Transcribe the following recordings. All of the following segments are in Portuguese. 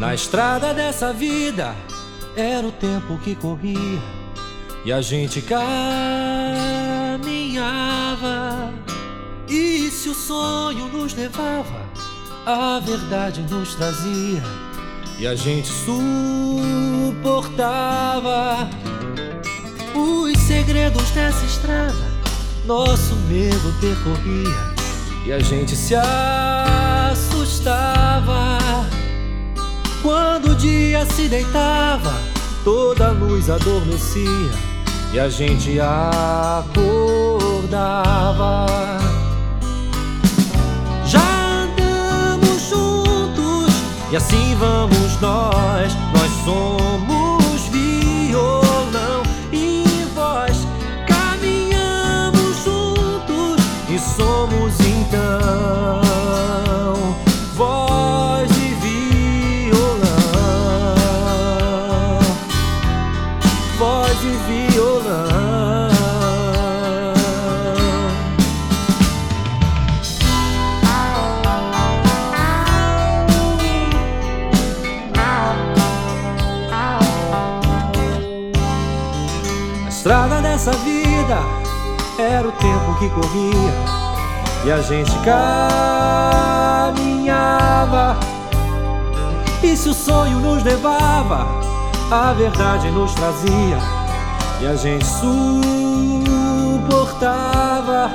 Na estrada dessa vida era o tempo que corria e a gente caminhava. E se o sonho nos levava, a verdade nos trazia e a gente suportava os segredos dessa estrada. Nosso medo percorria e a gente se assustava. Quando o dia se deitava, toda a luz adormecia e a gente acordava. Já andamos juntos e assim vamos nós. Nós somos somos então. estrada dessa vida era o tempo que corria e a gente caminhava. E se o sonho nos levava, a verdade nos trazia e a gente suportava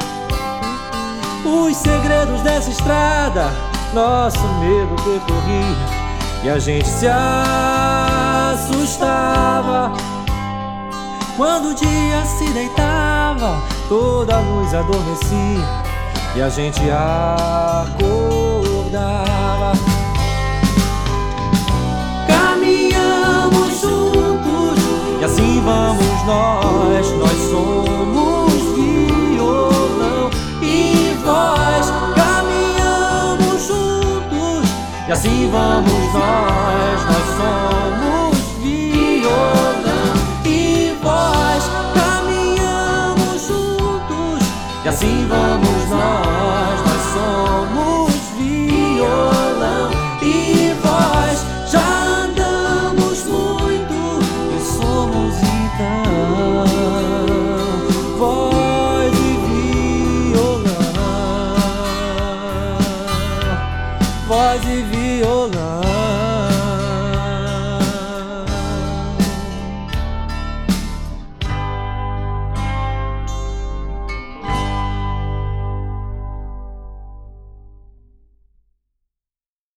os segredos dessa estrada. Nosso medo percorria e a gente se assustava. Quando o dia se deitava, toda a luz adormecia e a gente acordava. Caminhamos juntos e assim vamos nós. Nós somos violão e voz. Caminhamos juntos e assim vamos nós. Nós assim vamos nós. Nós somos violão e voz. Já andamos muito e somos então voz e violão. Voz e violão.